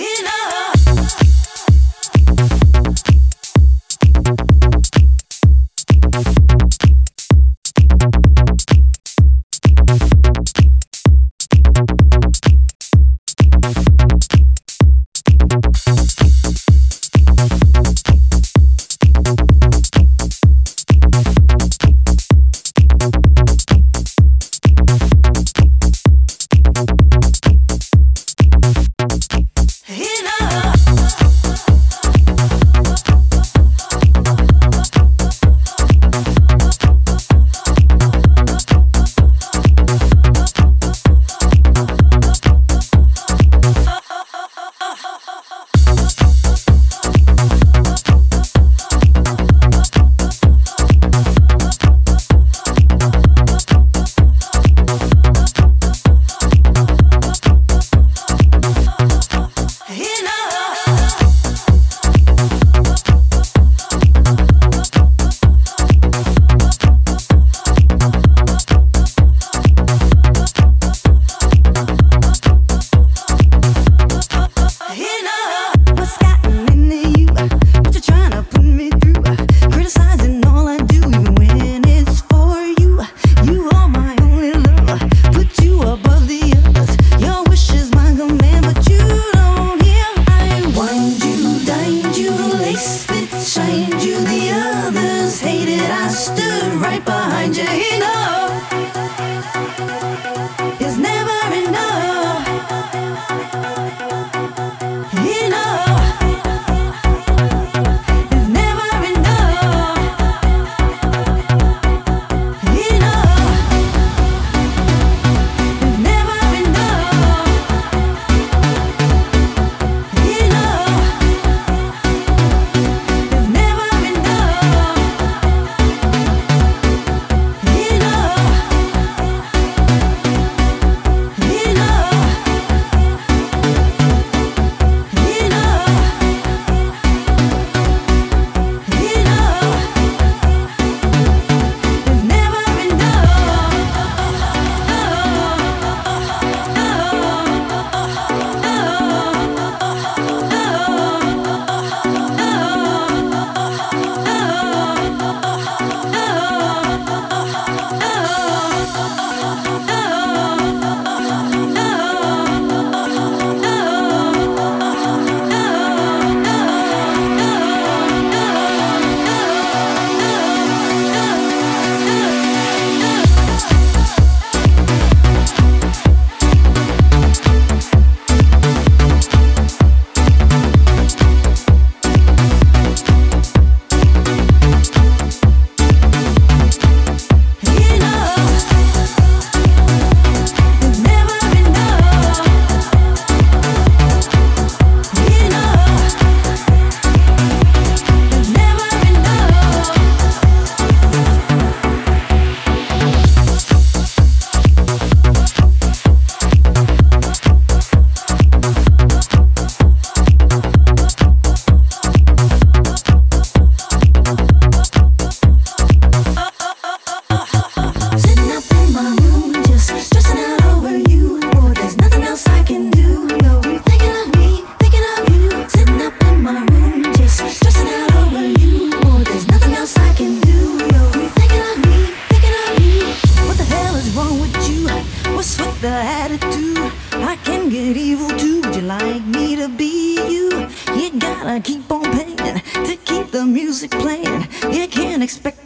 enough.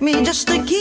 Me just to keep